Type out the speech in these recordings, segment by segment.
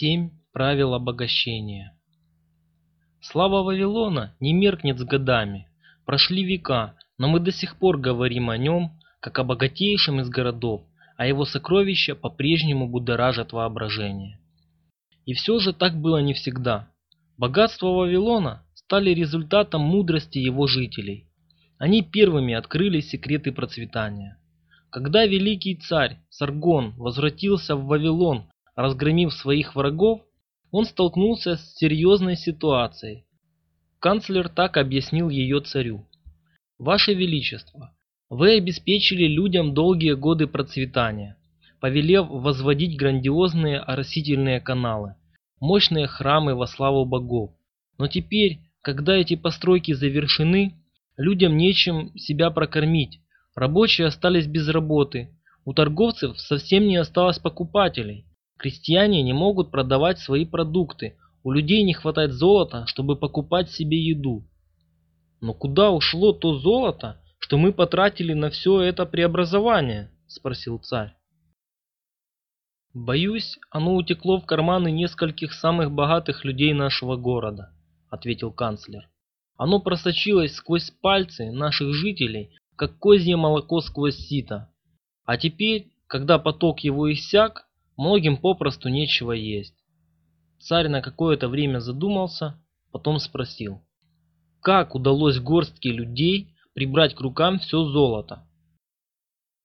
Семь правил обогащения. Слава Вавилона не меркнет с годами. Прошли века, но мы до сих пор говорим о нем, как о богатейшем из городов, а его сокровища по-прежнему будоражат воображение. И все же так было не всегда. Богатства Вавилона стали результатом мудрости его жителей. Они первыми открыли секреты процветания. Когда великий царь Саргон возвратился в Вавилон, разгромив своих врагов, он столкнулся с серьезной ситуацией. Канцлер так объяснил ее царю. «Ваше Величество, вы обеспечили людям долгие годы процветания, повелев возводить грандиозные оросительные каналы, мощные храмы во славу богов. Но теперь, когда эти постройки завершены, людям нечем себя прокормить, рабочие остались без работы, у торговцев совсем не осталось покупателей. Крестьяне не могут продавать свои продукты, у людей не хватает золота, чтобы покупать себе еду. Но куда ушло то золото, что мы потратили на все это преобразование? Спросил царь. Боюсь, оно утекло в карманы нескольких самых богатых людей нашего города, ответил канцлер. Оно просочилось сквозь пальцы наших жителей, как козье молоко сквозь сито. А теперь, когда поток его иссяк, Многим попросту нечего есть. Царь на какое-то время задумался, потом спросил. Как удалось горстке людей прибрать к рукам все золото?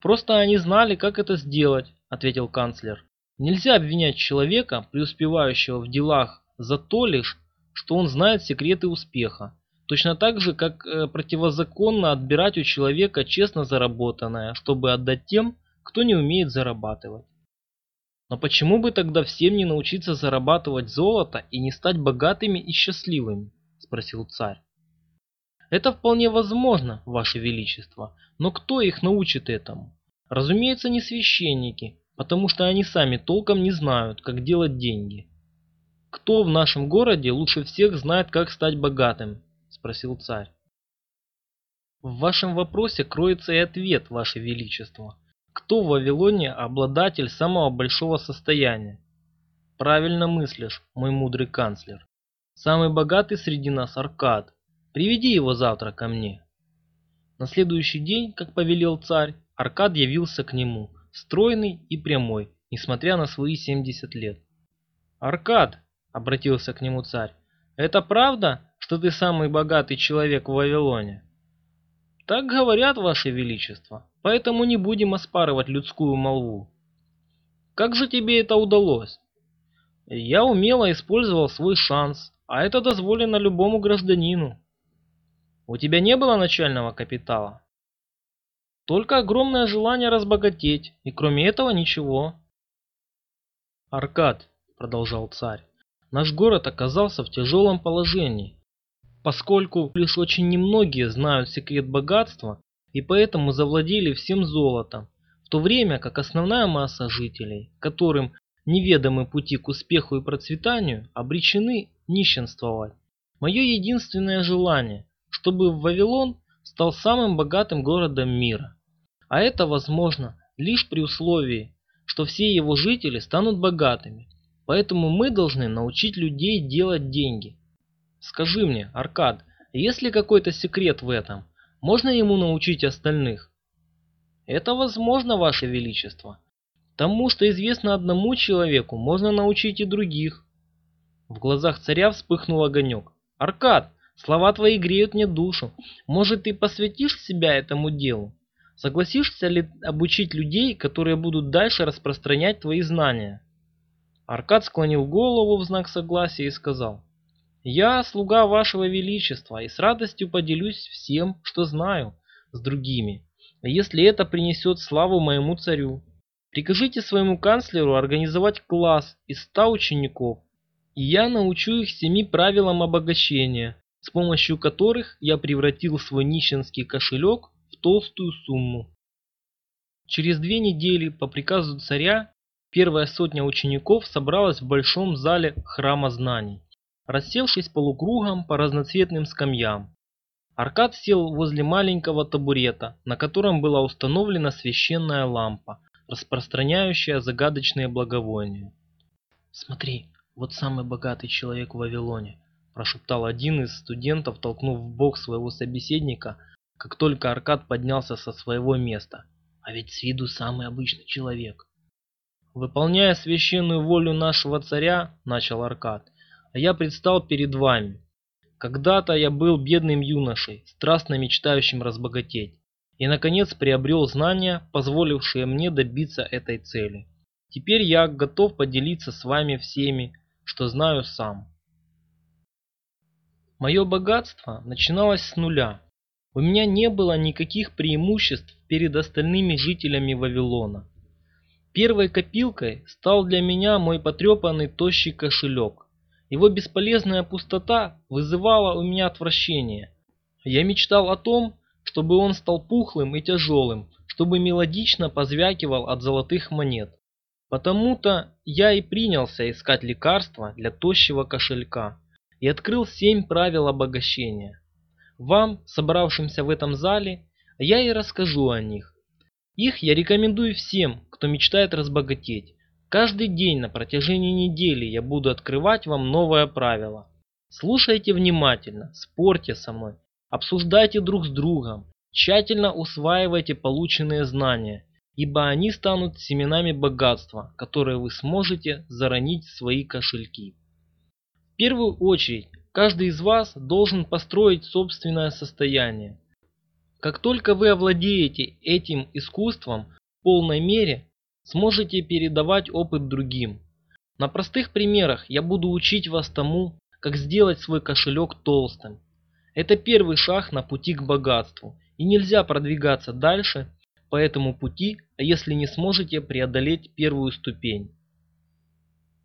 Просто они знали, как это сделать, ответил канцлер. Нельзя обвинять человека, преуспевающего в делах, за то лишь, что он знает секреты успеха. Точно так же, как э, противозаконно отбирать у человека честно заработанное, чтобы отдать тем, кто не умеет зарабатывать. Но почему бы тогда всем не научиться зарабатывать золото и не стать богатыми и счастливыми? Спросил царь. Это вполне возможно, ваше величество, но кто их научит этому? Разумеется, не священники, потому что они сами толком не знают, как делать деньги. Кто в нашем городе лучше всех знает, как стать богатым? Спросил царь. В вашем вопросе кроется и ответ, ваше величество. Кто в Вавилоне обладатель самого большого состояния? Правильно мыслишь, мой мудрый канцлер. Самый богатый среди нас Аркад. Приведи его завтра ко мне. На следующий день, как повелел царь, Аркад явился к нему, стройный и прямой, несмотря на свои 70 лет. «Аркад», — обратился к нему царь, — «это правда, что ты самый богатый человек в Вавилоне?» «Так говорят, ваше величество», поэтому не будем оспаривать людскую молву. Как же тебе это удалось? Я умело использовал свой шанс, а это дозволено любому гражданину. У тебя не было начального капитала? Только огромное желание разбогатеть, и кроме этого ничего. Аркад, продолжал царь, наш город оказался в тяжелом положении, поскольку лишь очень немногие знают секрет богатства и поэтому завладели всем золотом, в то время как основная масса жителей, которым неведомы пути к успеху и процветанию, обречены нищенствовать. Мое единственное желание, чтобы Вавилон стал самым богатым городом мира. А это возможно лишь при условии, что все его жители станут богатыми. Поэтому мы должны научить людей делать деньги. Скажи мне, Аркад, есть ли какой-то секрет в этом? Можно ему научить остальных? Это возможно, Ваше Величество. Тому, что известно одному человеку, можно научить и других. В глазах царя вспыхнул огонек. Аркад, слова твои греют мне душу. Может, ты посвятишь себя этому делу? Согласишься ли обучить людей, которые будут дальше распространять твои знания? Аркад склонил голову в знак согласия и сказал. Я слуга вашего величества и с радостью поделюсь всем, что знаю, с другими, если это принесет славу моему царю. Прикажите своему канцлеру организовать класс из ста учеников, и я научу их семи правилам обогащения, с помощью которых я превратил свой нищенский кошелек в толстую сумму. Через две недели по приказу царя первая сотня учеников собралась в большом зале храма знаний рассевшись полукругом по разноцветным скамьям. Аркад сел возле маленького табурета, на котором была установлена священная лампа, распространяющая загадочные благовония. «Смотри, Вот самый богатый человек в Вавилоне, прошептал один из студентов, толкнув в бок своего собеседника, как только Аркад поднялся со своего места. А ведь с виду самый обычный человек. Выполняя священную волю нашего царя, начал Аркад, я предстал перед вами. Когда-то я был бедным юношей, страстно мечтающим разбогатеть, и, наконец, приобрел знания, позволившие мне добиться этой цели. Теперь я готов поделиться с вами всеми, что знаю сам. Мое богатство начиналось с нуля. У меня не было никаких преимуществ перед остальными жителями Вавилона. Первой копилкой стал для меня мой потрепанный тощий кошелек. Его бесполезная пустота вызывала у меня отвращение. Я мечтал о том, чтобы он стал пухлым и тяжелым, чтобы мелодично позвякивал от золотых монет. Потому-то я и принялся искать лекарства для тощего кошелька и открыл семь правил обогащения. Вам, собравшимся в этом зале, я и расскажу о них. Их я рекомендую всем, кто мечтает разбогатеть. Каждый день на протяжении недели я буду открывать вам новое правило. Слушайте внимательно, спорьте со мной, обсуждайте друг с другом, тщательно усваивайте полученные знания, ибо они станут семенами богатства, которые вы сможете заронить в свои кошельки. В первую очередь, каждый из вас должен построить собственное состояние. Как только вы овладеете этим искусством в полной мере, сможете передавать опыт другим. На простых примерах я буду учить вас тому, как сделать свой кошелек толстым. Это первый шаг на пути к богатству, и нельзя продвигаться дальше по этому пути, а если не сможете преодолеть первую ступень.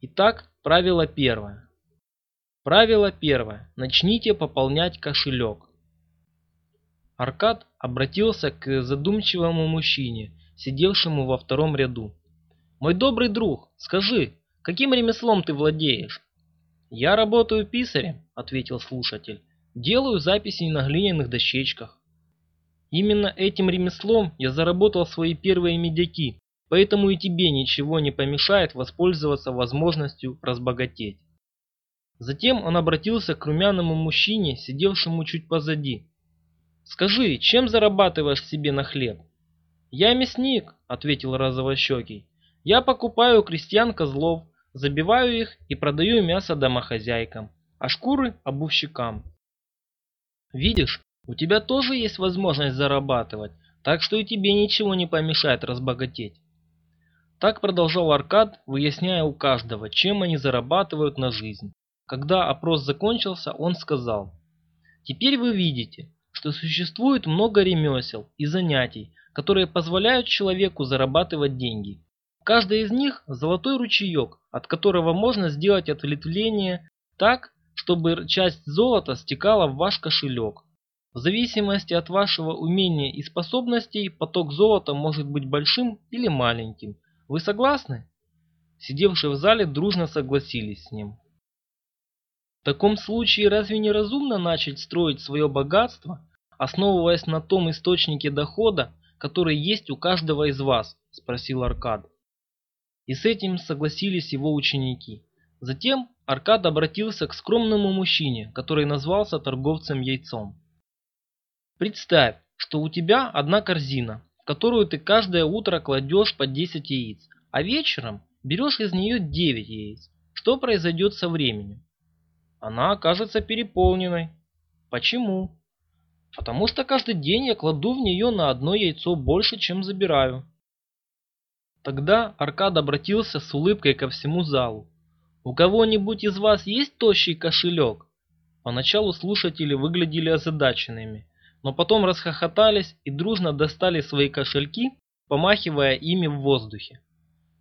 Итак, правило первое. Правило первое. Начните пополнять кошелек. Аркад обратился к задумчивому мужчине, сидевшему во втором ряду. «Мой добрый друг, скажи, каким ремеслом ты владеешь?» «Я работаю писарем», — ответил слушатель. «Делаю записи на глиняных дощечках». «Именно этим ремеслом я заработал свои первые медяки, поэтому и тебе ничего не помешает воспользоваться возможностью разбогатеть». Затем он обратился к румяному мужчине, сидевшему чуть позади. Скажи, чем зарабатываешь себе на хлеб? Я мясник, ответил розовощекий. Я покупаю у крестьян козлов, забиваю их и продаю мясо домохозяйкам, а шкуры обувщикам. Видишь, у тебя тоже есть возможность зарабатывать, так что и тебе ничего не помешает разбогатеть. Так продолжал Аркад, выясняя у каждого, чем они зарабатывают на жизнь. Когда опрос закончился, он сказал, «Теперь вы видите, что существует много ремесел и занятий, которые позволяют человеку зарабатывать деньги. Каждый из них – золотой ручеек, от которого можно сделать ответвление так, чтобы часть золота стекала в ваш кошелек. В зависимости от вашего умения и способностей поток золота может быть большим или маленьким. Вы согласны? Сидевшие в зале дружно согласились с ним. В таком случае разве не разумно начать строить свое богатство, основываясь на том источнике дохода, который есть у каждого из вас? Спросил Аркад. И с этим согласились его ученики. Затем Аркад обратился к скромному мужчине, который назвался торговцем яйцом. Представь, что у тебя одна корзина, в которую ты каждое утро кладешь по 10 яиц, а вечером берешь из нее 9 яиц. Что произойдет со временем? она окажется переполненной. Почему? Потому что каждый день я кладу в нее на одно яйцо больше, чем забираю. Тогда Аркад обратился с улыбкой ко всему залу. «У кого-нибудь из вас есть тощий кошелек?» Поначалу слушатели выглядели озадаченными, но потом расхохотались и дружно достали свои кошельки, помахивая ими в воздухе.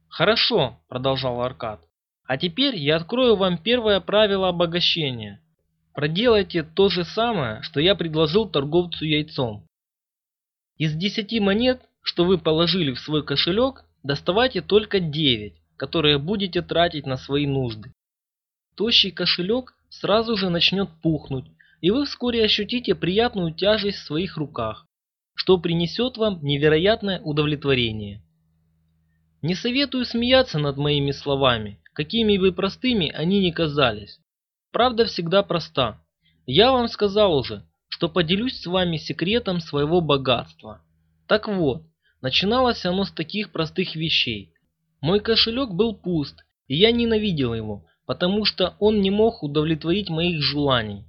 «Хорошо», — продолжал Аркад, а теперь я открою вам первое правило обогащения. Проделайте то же самое, что я предложил торговцу яйцом. Из 10 монет, что вы положили в свой кошелек, доставайте только 9, которые будете тратить на свои нужды. Тощий кошелек сразу же начнет пухнуть, и вы вскоре ощутите приятную тяжесть в своих руках, что принесет вам невероятное удовлетворение. Не советую смеяться над моими словами, какими бы простыми они ни казались. Правда всегда проста. Я вам сказал уже, что поделюсь с вами секретом своего богатства. Так вот, начиналось оно с таких простых вещей. Мой кошелек был пуст, и я ненавидел его, потому что он не мог удовлетворить моих желаний.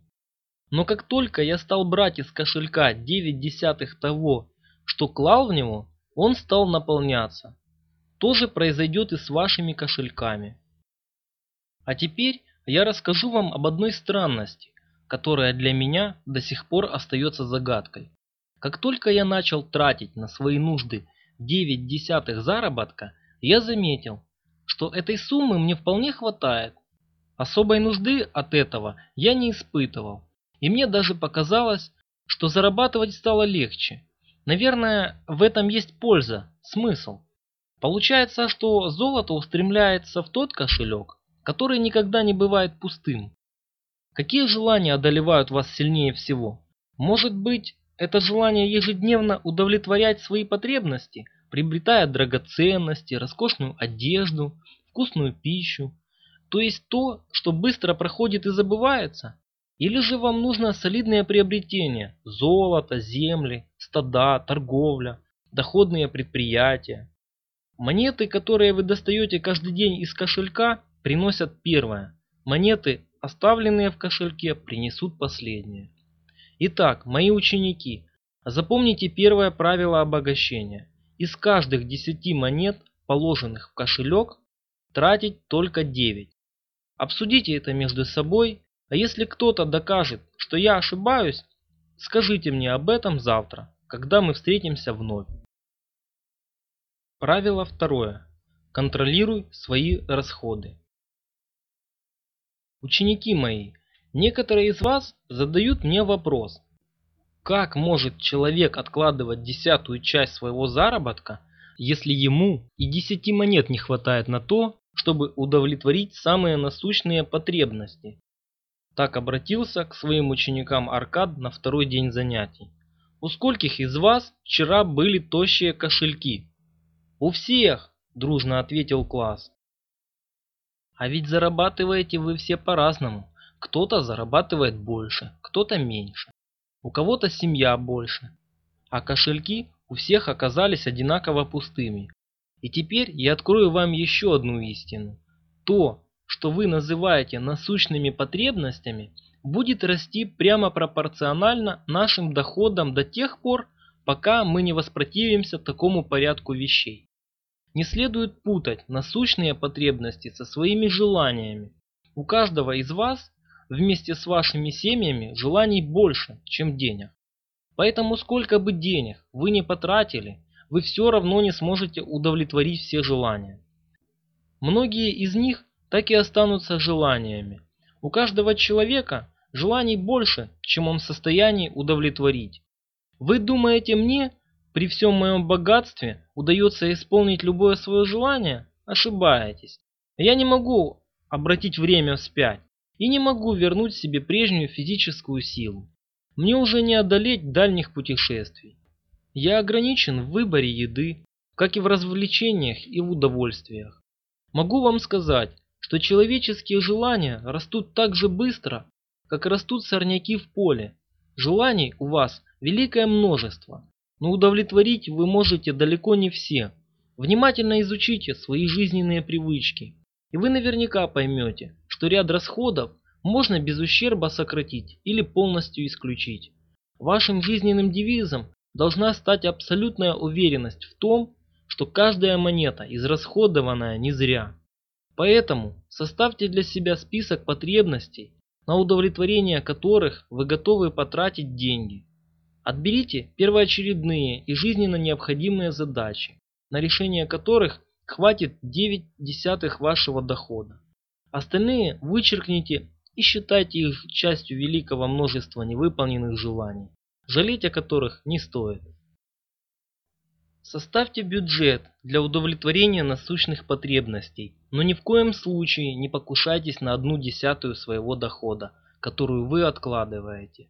Но как только я стал брать из кошелька 9 десятых того, что клал в него, он стал наполняться. То же произойдет и с вашими кошельками. А теперь я расскажу вам об одной странности, которая для меня до сих пор остается загадкой. Как только я начал тратить на свои нужды 9 десятых заработка, я заметил, что этой суммы мне вполне хватает. Особой нужды от этого я не испытывал. И мне даже показалось, что зарабатывать стало легче. Наверное, в этом есть польза, смысл. Получается, что золото устремляется в тот кошелек, который никогда не бывает пустым. Какие желания одолевают вас сильнее всего? Может быть, это желание ежедневно удовлетворять свои потребности, приобретая драгоценности, роскошную одежду, вкусную пищу, то есть то, что быстро проходит и забывается? Или же вам нужно солидное приобретение – золото, земли, стада, торговля, доходные предприятия? Монеты, которые вы достаете каждый день из кошелька, приносят первое. Монеты, оставленные в кошельке, принесут последнее. Итак, мои ученики, запомните первое правило обогащения. Из каждых 10 монет, положенных в кошелек, тратить только 9. Обсудите это между собой, а если кто-то докажет, что я ошибаюсь, скажите мне об этом завтра, когда мы встретимся вновь. Правило второе. Контролируй свои расходы. Ученики мои, некоторые из вас задают мне вопрос. Как может человек откладывать десятую часть своего заработка, если ему и десяти монет не хватает на то, чтобы удовлетворить самые насущные потребности. Так обратился к своим ученикам Аркад на второй день занятий. У скольких из вас вчера были тощие кошельки? У всех, дружно ответил класс. А ведь зарабатываете вы все по-разному. Кто-то зарабатывает больше, кто-то меньше. У кого-то семья больше. А кошельки у всех оказались одинаково пустыми. И теперь я открою вам еще одну истину. То, что вы называете насущными потребностями, будет расти прямо пропорционально нашим доходам до тех пор, пока мы не воспротивимся такому порядку вещей. Не следует путать насущные потребности со своими желаниями. У каждого из вас вместе с вашими семьями желаний больше, чем денег. Поэтому сколько бы денег вы не потратили, вы все равно не сможете удовлетворить все желания. Многие из них так и останутся желаниями. У каждого человека желаний больше, чем он в состоянии удовлетворить. Вы думаете мне, при всем моем богатстве, удается исполнить любое свое желание? Ошибаетесь. Я не могу обратить время вспять и не могу вернуть себе прежнюю физическую силу. Мне уже не одолеть дальних путешествий. Я ограничен в выборе еды, как и в развлечениях и в удовольствиях. Могу вам сказать, что человеческие желания растут так же быстро, как растут сорняки в поле. Желаний у вас великое множество, но удовлетворить вы можете далеко не все. Внимательно изучите свои жизненные привычки, и вы наверняка поймете, что ряд расходов можно без ущерба сократить или полностью исключить. Вашим жизненным девизом должна стать абсолютная уверенность в том, что каждая монета израсходованная не зря. Поэтому составьте для себя список потребностей, на удовлетворение которых вы готовы потратить деньги. Отберите первоочередные и жизненно необходимые задачи, на решение которых хватит 9 десятых вашего дохода. Остальные вычеркните и считайте их частью великого множества невыполненных желаний жалеть о которых не стоит. Составьте бюджет для удовлетворения насущных потребностей, но ни в коем случае не покушайтесь на одну десятую своего дохода, которую вы откладываете.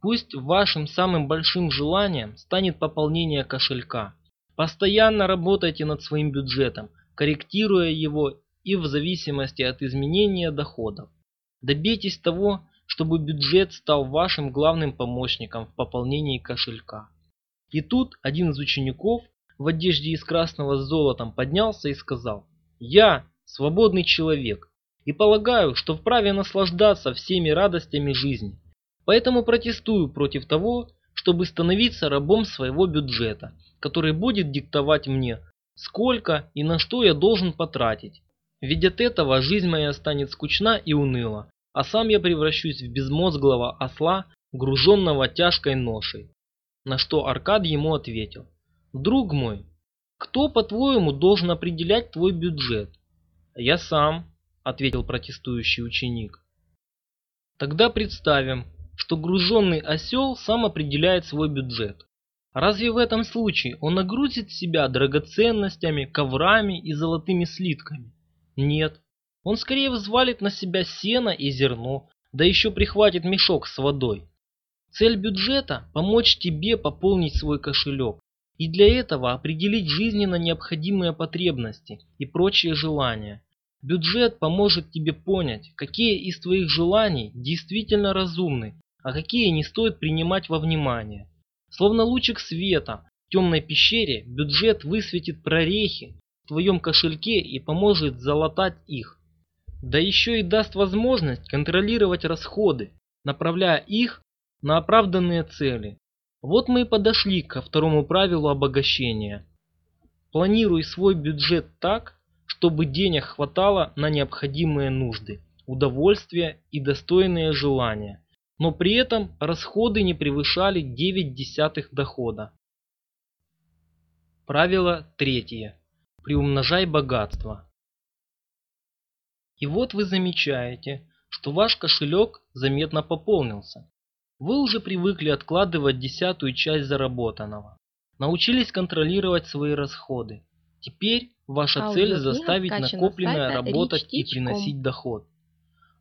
Пусть вашим самым большим желанием станет пополнение кошелька. Постоянно работайте над своим бюджетом, корректируя его и в зависимости от изменения доходов. Добейтесь того, чтобы бюджет стал вашим главным помощником в пополнении кошелька. И тут один из учеников в одежде из красного с золотом поднялся и сказал, «Я свободный человек и полагаю, что вправе наслаждаться всеми радостями жизни. Поэтому протестую против того, чтобы становиться рабом своего бюджета, который будет диктовать мне, сколько и на что я должен потратить. Ведь от этого жизнь моя станет скучна и уныла, а сам я превращусь в безмозглого осла, груженного тяжкой ношей. На что Аркад ему ответил, «Друг мой, кто, по-твоему, должен определять твой бюджет?» «Я сам», — ответил протестующий ученик. «Тогда представим, что груженный осел сам определяет свой бюджет. Разве в этом случае он нагрузит себя драгоценностями, коврами и золотыми слитками? Нет. Он скорее взвалит на себя сено и зерно, да еще прихватит мешок с водой. Цель бюджета – помочь тебе пополнить свой кошелек и для этого определить жизненно необходимые потребности и прочие желания. Бюджет поможет тебе понять, какие из твоих желаний действительно разумны, а какие не стоит принимать во внимание. Словно лучик света в темной пещере бюджет высветит прорехи в твоем кошельке и поможет залатать их. Да еще и даст возможность контролировать расходы, направляя их на оправданные цели. Вот мы и подошли ко второму правилу обогащения. Планируй свой бюджет так, чтобы денег хватало на необходимые нужды, удовольствия и достойные желания, но при этом расходы не превышали 9 десятых дохода. Правило третье. Приумножай богатство. И вот вы замечаете, что ваш кошелек заметно пополнился. Вы уже привыкли откладывать десятую часть заработанного. Научились контролировать свои расходы. Теперь ваша цель заставить накопленное работать и приносить доход.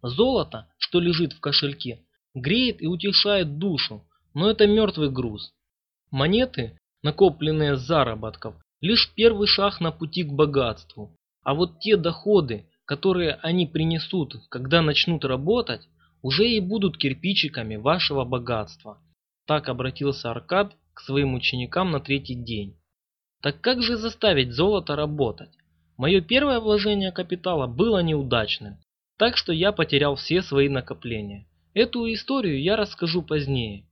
Золото, что лежит в кошельке, греет и утешает душу, но это мертвый груз. Монеты, накопленные с заработков, лишь первый шаг на пути к богатству. А вот те доходы, которые они принесут, когда начнут работать, уже и будут кирпичиками вашего богатства. Так обратился Аркад к своим ученикам на третий день. Так как же заставить золото работать? Мое первое вложение капитала было неудачным, так что я потерял все свои накопления. Эту историю я расскажу позднее.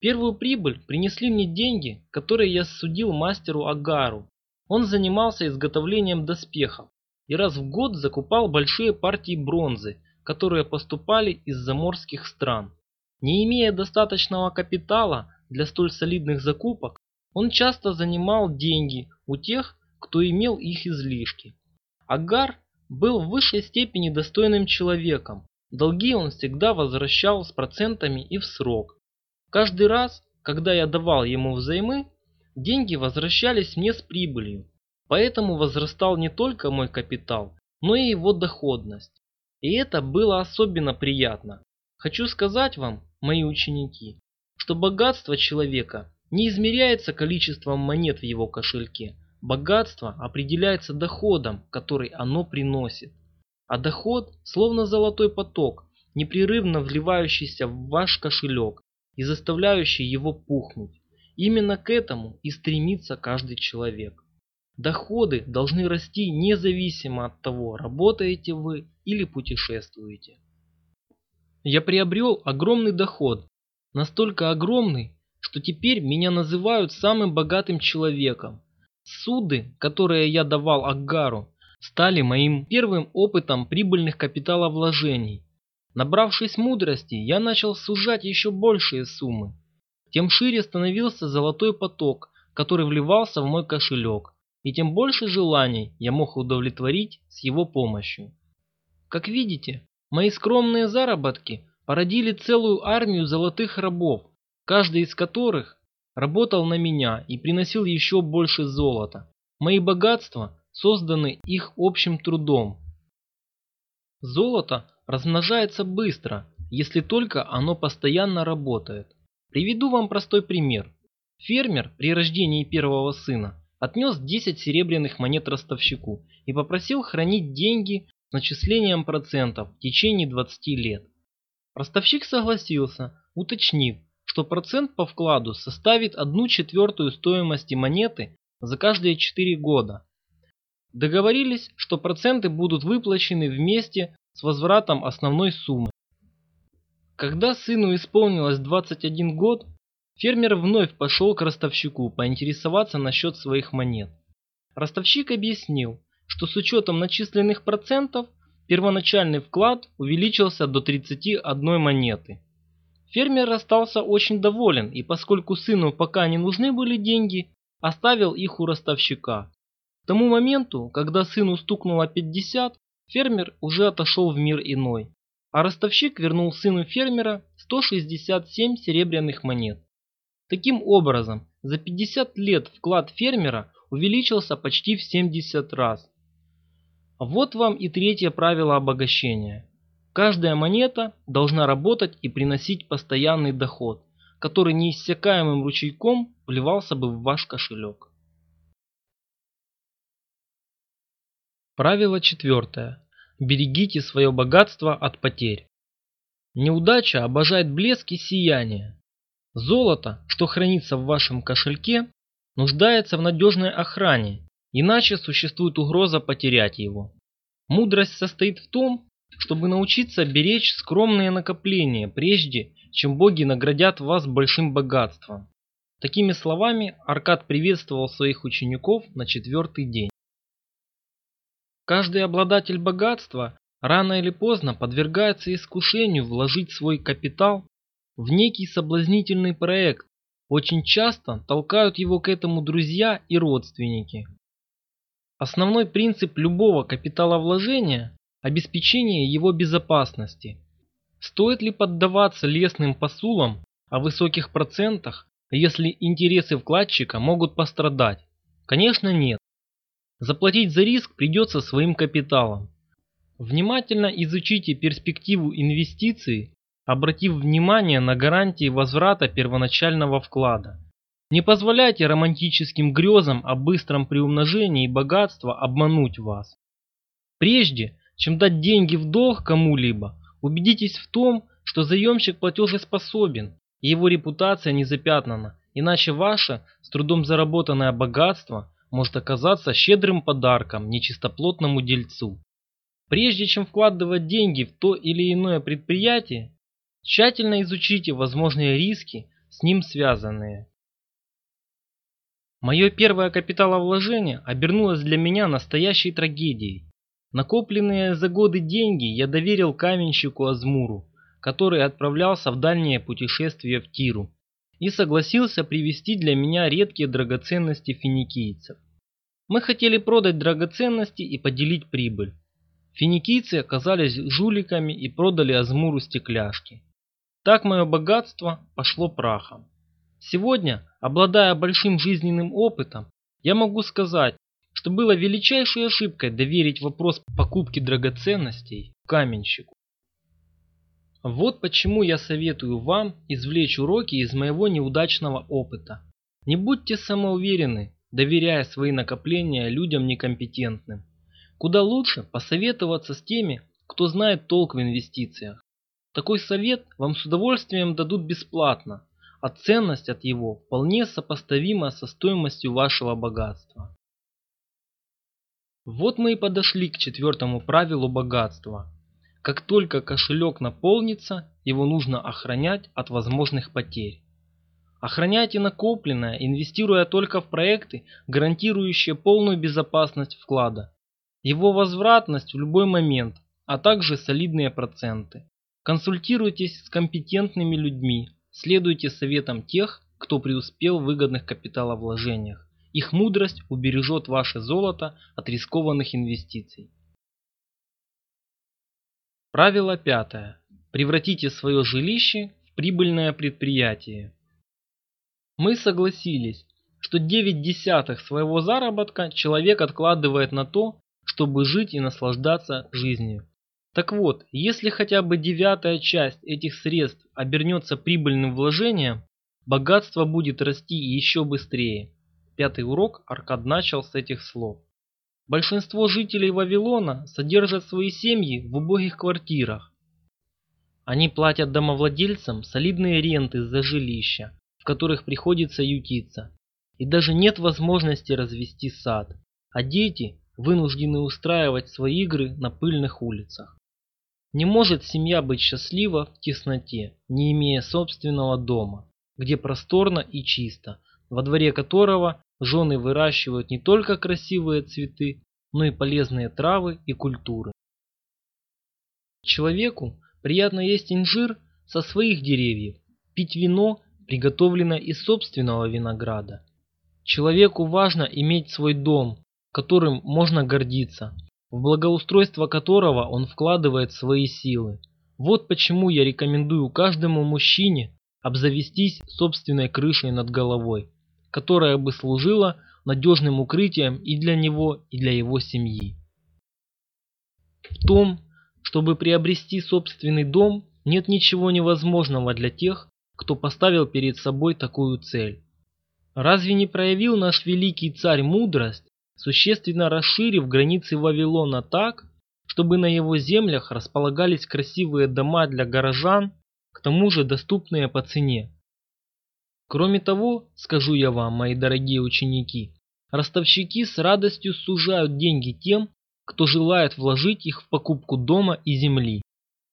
Первую прибыль принесли мне деньги, которые я судил мастеру Агару. Он занимался изготовлением доспехов и раз в год закупал большие партии бронзы, которые поступали из заморских стран. Не имея достаточного капитала для столь солидных закупок, он часто занимал деньги у тех, кто имел их излишки. Агар был в высшей степени достойным человеком. Долги он всегда возвращал с процентами и в срок. Каждый раз, когда я давал ему взаймы, деньги возвращались мне с прибылью. Поэтому возрастал не только мой капитал, но и его доходность. И это было особенно приятно. Хочу сказать вам, мои ученики, что богатство человека не измеряется количеством монет в его кошельке. Богатство определяется доходом, который оно приносит. А доход, словно золотой поток, непрерывно вливающийся в ваш кошелек и заставляющий его пухнуть. Именно к этому и стремится каждый человек. Доходы должны расти независимо от того, работаете вы или путешествуете. Я приобрел огромный доход, настолько огромный, что теперь меня называют самым богатым человеком. Суды, которые я давал Аггару, стали моим первым опытом прибыльных капиталовложений. Набравшись мудрости, я начал сужать еще большие суммы. Тем шире становился золотой поток, который вливался в мой кошелек, и тем больше желаний я мог удовлетворить с его помощью. Как видите, мои скромные заработки породили целую армию золотых рабов, каждый из которых работал на меня и приносил еще больше золота. Мои богатства созданы их общим трудом. Золото размножается быстро, если только оно постоянно работает. Приведу вам простой пример. Фермер при рождении первого сына отнес 10 серебряных монет ростовщику и попросил хранить деньги с начислением процентов в течение 20 лет. Ростовщик согласился, уточнив, что процент по вкладу составит одну четвертую стоимости монеты за каждые 4 года. Договорились, что проценты будут выплачены вместе с возвратом основной суммы. Когда сыну исполнилось 21 год, фермер вновь пошел к ростовщику поинтересоваться насчет своих монет. Ростовщик объяснил, что с учетом начисленных процентов первоначальный вклад увеличился до 31 монеты. Фермер остался очень доволен и поскольку сыну пока не нужны были деньги, оставил их у ростовщика. К тому моменту, когда сыну стукнуло 50, фермер уже отошел в мир иной а ростовщик вернул сыну фермера 167 серебряных монет. Таким образом, за 50 лет вклад фермера увеличился почти в 70 раз. Вот вам и третье правило обогащения. Каждая монета должна работать и приносить постоянный доход, который неиссякаемым ручейком вливался бы в ваш кошелек. Правило четвертое. Берегите свое богатство от потерь. Неудача обожает блеск и сияние. Золото, что хранится в вашем кошельке, нуждается в надежной охране, иначе существует угроза потерять его. Мудрость состоит в том, чтобы научиться беречь скромные накопления, прежде чем боги наградят вас большим богатством. Такими словами Аркад приветствовал своих учеников на четвертый день. Каждый обладатель богатства рано или поздно подвергается искушению вложить свой капитал в некий соблазнительный проект. Очень часто толкают его к этому друзья и родственники. Основной принцип любого капиталовложения – обеспечение его безопасности. Стоит ли поддаваться лесным посулам о высоких процентах, если интересы вкладчика могут пострадать? Конечно нет. Заплатить за риск придется своим капиталом. Внимательно изучите перспективу инвестиций, обратив внимание на гарантии возврата первоначального вклада. Не позволяйте романтическим грезам о быстром приумножении богатства обмануть вас. Прежде, чем дать деньги в долг кому-либо, убедитесь в том, что заемщик платежеспособен и его репутация не запятнана, иначе ваше с трудом заработанное богатство может оказаться щедрым подарком нечистоплотному дельцу. Прежде чем вкладывать деньги в то или иное предприятие, тщательно изучите возможные риски, с ним связанные. Мое первое капиталовложение обернулось для меня настоящей трагедией. Накопленные за годы деньги я доверил каменщику Азмуру, который отправлялся в дальнее путешествие в Тиру и согласился привезти для меня редкие драгоценности финикийцев. Мы хотели продать драгоценности и поделить прибыль. Финикийцы оказались жуликами и продали Азмуру стекляшки. Так мое богатство пошло прахом. Сегодня, обладая большим жизненным опытом, я могу сказать, что было величайшей ошибкой доверить вопрос покупки драгоценностей каменщику. Вот почему я советую вам извлечь уроки из моего неудачного опыта. Не будьте самоуверены, доверяя свои накопления людям некомпетентным. Куда лучше посоветоваться с теми, кто знает толк в инвестициях. Такой совет вам с удовольствием дадут бесплатно, а ценность от его вполне сопоставима со стоимостью вашего богатства. Вот мы и подошли к четвертому правилу богатства – как только кошелек наполнится, его нужно охранять от возможных потерь. Охраняйте накопленное, инвестируя только в проекты, гарантирующие полную безопасность вклада, его возвратность в любой момент, а также солидные проценты. Консультируйтесь с компетентными людьми, следуйте советам тех, кто преуспел в выгодных капиталовложениях. Их мудрость убережет ваше золото от рискованных инвестиций. Правило пятое. Превратите свое жилище в прибыльное предприятие. Мы согласились, что 9 десятых своего заработка человек откладывает на то, чтобы жить и наслаждаться жизнью. Так вот, если хотя бы девятая часть этих средств обернется прибыльным вложением, богатство будет расти еще быстрее. Пятый урок Аркад начал с этих слов. Большинство жителей Вавилона содержат свои семьи в убогих квартирах. Они платят домовладельцам солидные ренты за жилища, в которых приходится ютиться. И даже нет возможности развести сад, а дети вынуждены устраивать свои игры на пыльных улицах. Не может семья быть счастлива в тесноте, не имея собственного дома, где просторно и чисто, во дворе которого жены выращивают не только красивые цветы, но и полезные травы и культуры. Человеку приятно есть инжир со своих деревьев, пить вино, приготовленное из собственного винограда. Человеку важно иметь свой дом, которым можно гордиться, в благоустройство которого он вкладывает свои силы. Вот почему я рекомендую каждому мужчине обзавестись собственной крышей над головой, которая бы служила надежным укрытием и для него, и для его семьи. В том, чтобы приобрести собственный дом, нет ничего невозможного для тех, кто поставил перед собой такую цель. Разве не проявил наш великий царь мудрость, существенно расширив границы Вавилона так, чтобы на его землях располагались красивые дома для горожан, к тому же доступные по цене? Кроме того, скажу я вам, мои дорогие ученики, ростовщики с радостью сужают деньги тем, кто желает вложить их в покупку дома и земли.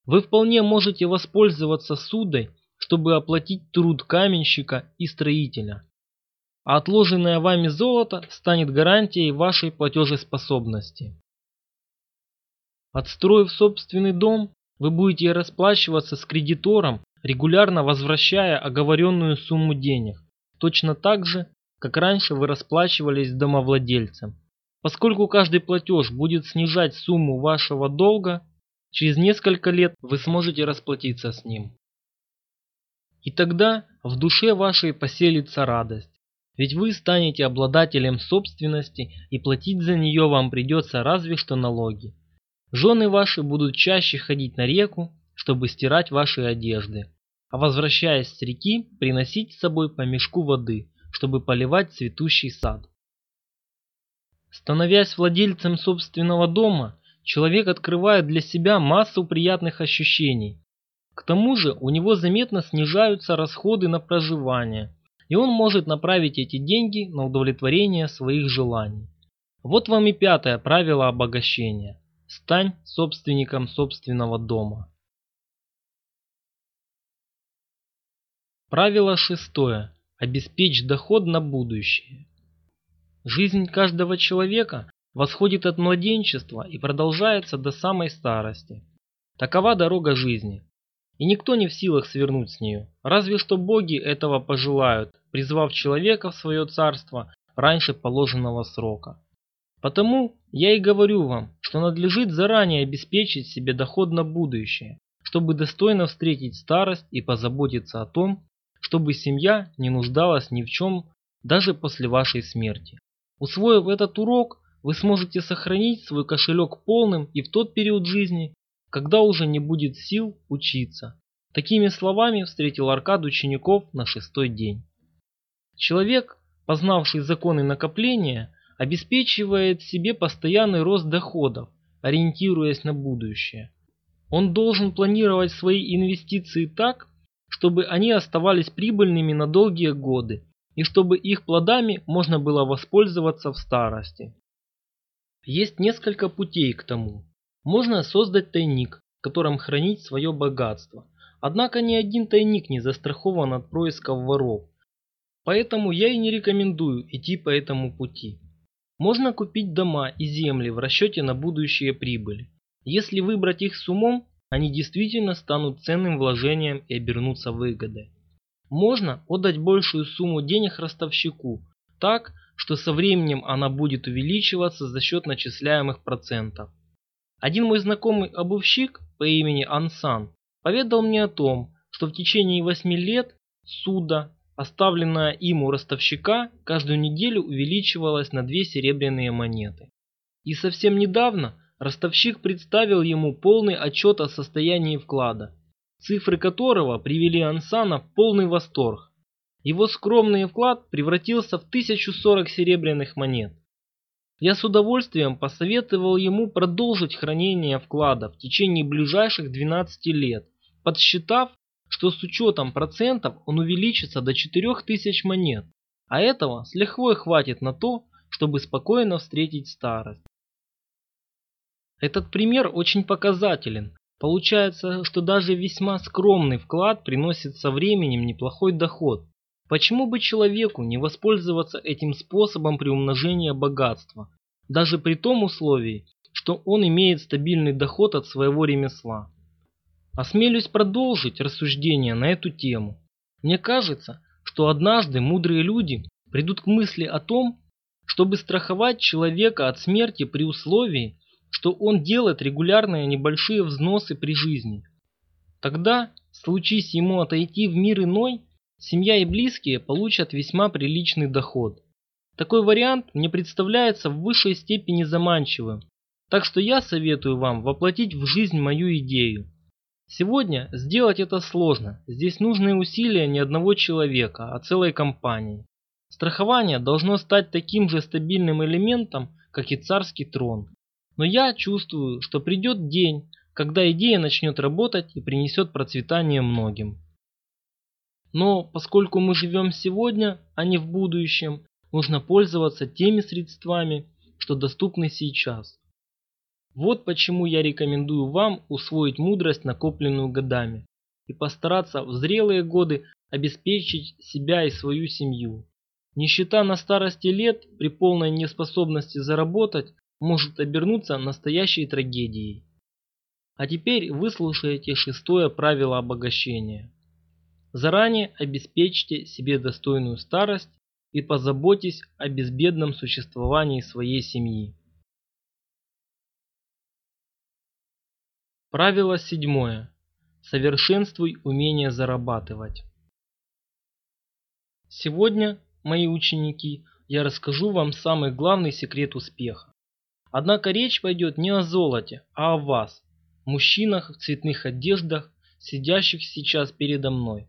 Вы вполне можете воспользоваться судой, чтобы оплатить труд каменщика и строителя. А отложенное вами золото станет гарантией вашей платежеспособности. Отстроив собственный дом, вы будете расплачиваться с кредитором регулярно возвращая оговоренную сумму денег, точно так же, как раньше вы расплачивались с домовладельцем. Поскольку каждый платеж будет снижать сумму вашего долга, через несколько лет вы сможете расплатиться с ним. И тогда в душе вашей поселится радость, ведь вы станете обладателем собственности и платить за нее вам придется разве что налоги. Жены ваши будут чаще ходить на реку, чтобы стирать ваши одежды, а возвращаясь с реки, приносить с собой по мешку воды, чтобы поливать цветущий сад. Становясь владельцем собственного дома, человек открывает для себя массу приятных ощущений. К тому же у него заметно снижаются расходы на проживание, и он может направить эти деньги на удовлетворение своих желаний. Вот вам и пятое правило обогащения. Стань собственником собственного дома. Правило шестое. Обеспечь доход на будущее. Жизнь каждого человека восходит от младенчества и продолжается до самой старости. Такова дорога жизни. И никто не в силах свернуть с нее, разве что боги этого пожелают, призвав человека в свое царство раньше положенного срока. Потому я и говорю вам, что надлежит заранее обеспечить себе доход на будущее, чтобы достойно встретить старость и позаботиться о том, чтобы семья не нуждалась ни в чем даже после вашей смерти. Усвоив этот урок, вы сможете сохранить свой кошелек полным и в тот период жизни, когда уже не будет сил учиться. Такими словами встретил Аркад учеников на шестой день. Человек, познавший законы накопления, обеспечивает себе постоянный рост доходов, ориентируясь на будущее. Он должен планировать свои инвестиции так, чтобы они оставались прибыльными на долгие годы и чтобы их плодами можно было воспользоваться в старости. Есть несколько путей к тому. Можно создать тайник, в котором хранить свое богатство. Однако ни один тайник не застрахован от происков воров. Поэтому я и не рекомендую идти по этому пути. Можно купить дома и земли в расчете на будущие прибыли. Если выбрать их с умом, они действительно станут ценным вложением и обернутся выгодой. Можно отдать большую сумму денег ростовщику, так, что со временем она будет увеличиваться за счет начисляемых процентов. Один мой знакомый обувщик по имени Ансан поведал мне о том, что в течение 8 лет суда, оставленная им у ростовщика, каждую неделю увеличивалась на 2 серебряные монеты. И совсем недавно Ростовщик представил ему полный отчет о состоянии вклада, цифры которого привели Ансана в полный восторг. его скромный вклад превратился в 1040 серебряных монет. Я с удовольствием посоветовал ему продолжить хранение вклада в течение ближайших 12 лет, подсчитав, что с учетом процентов он увеличится до 4000 монет, а этого с лихвой хватит на то, чтобы спокойно встретить старость. Этот пример очень показателен. Получается, что даже весьма скромный вклад приносит со временем неплохой доход. Почему бы человеку не воспользоваться этим способом приумножения богатства, даже при том условии, что он имеет стабильный доход от своего ремесла? Осмелюсь продолжить рассуждение на эту тему. Мне кажется, что однажды мудрые люди придут к мысли о том, чтобы страховать человека от смерти при условии, что он делает регулярные небольшие взносы при жизни. Тогда, случись ему отойти в мир иной, семья и близкие получат весьма приличный доход. Такой вариант мне представляется в высшей степени заманчивым, так что я советую вам воплотить в жизнь мою идею. Сегодня сделать это сложно. Здесь нужны усилия не одного человека, а целой компании. Страхование должно стать таким же стабильным элементом, как и царский трон. Но я чувствую, что придет день, когда идея начнет работать и принесет процветание многим. Но поскольку мы живем сегодня, а не в будущем, нужно пользоваться теми средствами, что доступны сейчас. Вот почему я рекомендую вам усвоить мудрость, накопленную годами, и постараться в зрелые годы обеспечить себя и свою семью. Нищета на старости лет при полной неспособности заработать может обернуться настоящей трагедией. А теперь выслушайте шестое правило обогащения. Заранее обеспечьте себе достойную старость и позаботьтесь о безбедном существовании своей семьи. Правило седьмое. Совершенствуй умение зарабатывать. Сегодня, мои ученики, я расскажу вам самый главный секрет успеха. Однако речь пойдет не о золоте, а о вас, мужчинах в цветных одеждах, сидящих сейчас передо мной.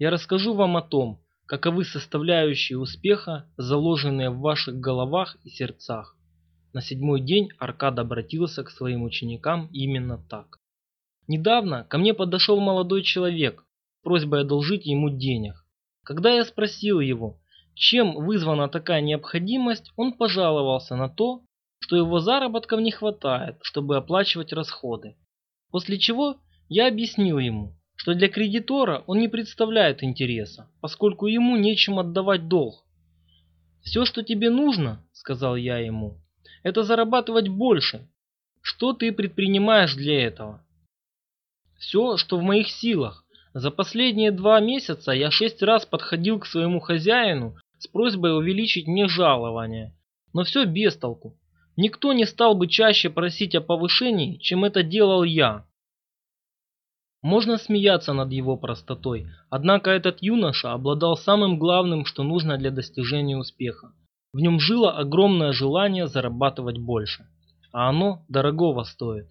Я расскажу вам о том, каковы составляющие успеха, заложенные в ваших головах и сердцах. На седьмой день Аркад обратился к своим ученикам именно так. Недавно ко мне подошел молодой человек с просьбой одолжить ему денег. Когда я спросил его, чем вызвана такая необходимость, он пожаловался на то, что его заработков не хватает, чтобы оплачивать расходы. После чего я объяснил ему, что для кредитора он не представляет интереса, поскольку ему нечем отдавать долг. «Все, что тебе нужно, — сказал я ему, — это зарабатывать больше. Что ты предпринимаешь для этого?» Все, что в моих силах. За последние два месяца я шесть раз подходил к своему хозяину с просьбой увеличить мне жалование. Но все без толку. Никто не стал бы чаще просить о повышении, чем это делал я. Можно смеяться над его простотой, однако этот юноша обладал самым главным, что нужно для достижения успеха. В нем жило огромное желание зарабатывать больше. А оно дорогого стоит.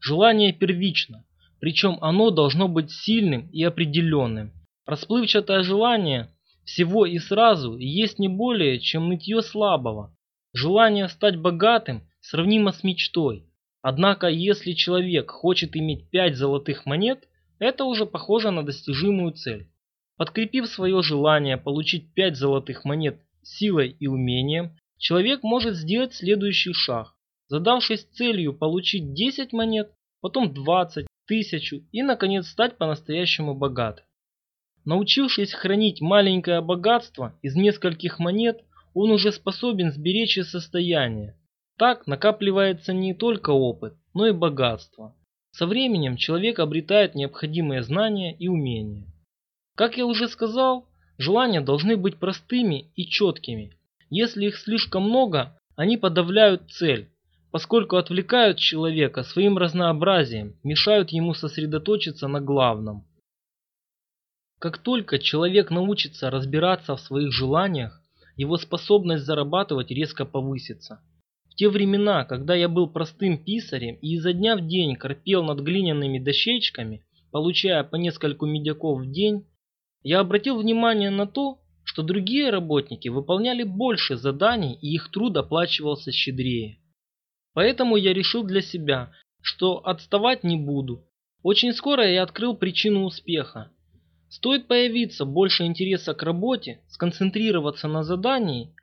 Желание первично, причем оно должно быть сильным и определенным. Расплывчатое желание всего и сразу есть не более, чем нытье слабого. Желание стать богатым сравнимо с мечтой. Однако, если человек хочет иметь пять золотых монет, это уже похоже на достижимую цель. Подкрепив свое желание получить пять золотых монет силой и умением, человек может сделать следующий шаг. Задавшись целью получить 10 монет, потом 20, тысячу и, наконец, стать по-настоящему богатым. Научившись хранить маленькое богатство из нескольких монет, он уже способен сберечь и состояние. Так накапливается не только опыт, но и богатство. Со временем человек обретает необходимые знания и умения. Как я уже сказал, желания должны быть простыми и четкими. Если их слишком много, они подавляют цель, поскольку отвлекают человека своим разнообразием, мешают ему сосредоточиться на главном. Как только человек научится разбираться в своих желаниях, его способность зарабатывать резко повысится. В те времена, когда я был простым писарем и изо дня в день корпел над глиняными дощечками, получая по нескольку медяков в день, я обратил внимание на то, что другие работники выполняли больше заданий и их труд оплачивался щедрее. Поэтому я решил для себя, что отставать не буду. Очень скоро я открыл причину успеха. Стоит появиться больше интереса к работе, сконцентрироваться на задании,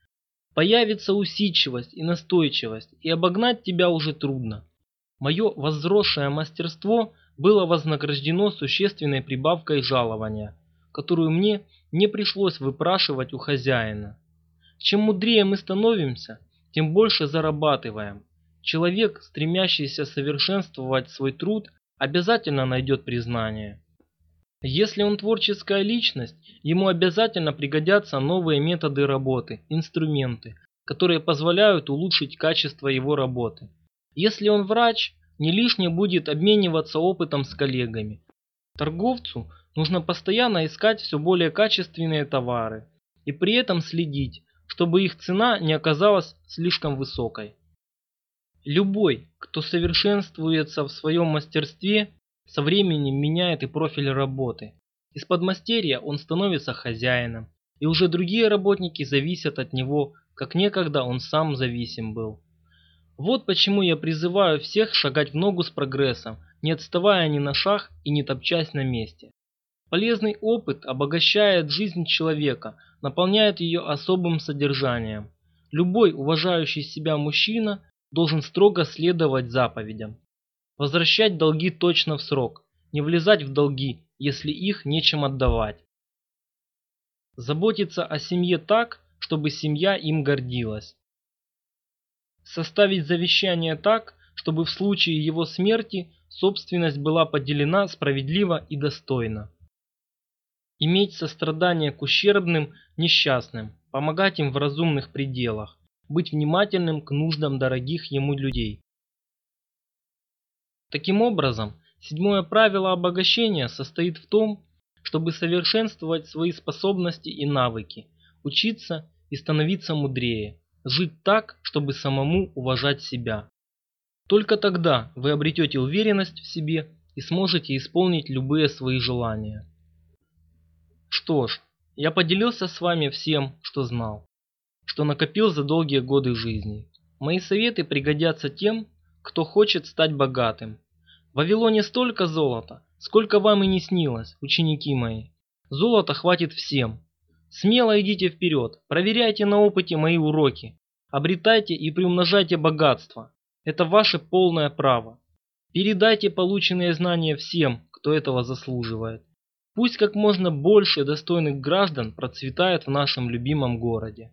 появится усидчивость и настойчивость, и обогнать тебя уже трудно. Мое возросшее мастерство было вознаграждено существенной прибавкой жалования, которую мне не пришлось выпрашивать у хозяина. Чем мудрее мы становимся, тем больше зарабатываем. Человек, стремящийся совершенствовать свой труд, обязательно найдет признание. Если он творческая личность, ему обязательно пригодятся новые методы работы, инструменты, которые позволяют улучшить качество его работы. Если он врач, не лишне будет обмениваться опытом с коллегами. Торговцу нужно постоянно искать все более качественные товары и при этом следить, чтобы их цена не оказалась слишком высокой. Любой, кто совершенствуется в своем мастерстве, со временем меняет и профиль работы. Из подмастерья он становится хозяином, и уже другие работники зависят от него, как некогда он сам зависим был. Вот почему я призываю всех шагать в ногу с прогрессом, не отставая ни на шаг и не топчась на месте. Полезный опыт обогащает жизнь человека, наполняет ее особым содержанием. Любой уважающий себя мужчина должен строго следовать заповедям. Возвращать долги точно в срок, не влезать в долги, если их нечем отдавать. Заботиться о семье так, чтобы семья им гордилась. Составить завещание так, чтобы в случае его смерти собственность была поделена справедливо и достойно. Иметь сострадание к ущербным, несчастным, помогать им в разумных пределах, быть внимательным к нуждам дорогих ему людей. Таким образом, седьмое правило обогащения состоит в том, чтобы совершенствовать свои способности и навыки, учиться и становиться мудрее, жить так, чтобы самому уважать себя. Только тогда вы обретете уверенность в себе и сможете исполнить любые свои желания. Что ж, я поделился с вами всем, что знал, что накопил за долгие годы жизни. Мои советы пригодятся тем, кто хочет стать богатым. В Вавилоне столько золота, сколько вам и не снилось, ученики мои. Золота хватит всем. Смело идите вперед, проверяйте на опыте мои уроки. Обретайте и приумножайте богатство. Это ваше полное право. Передайте полученные знания всем, кто этого заслуживает. Пусть как можно больше достойных граждан процветает в нашем любимом городе.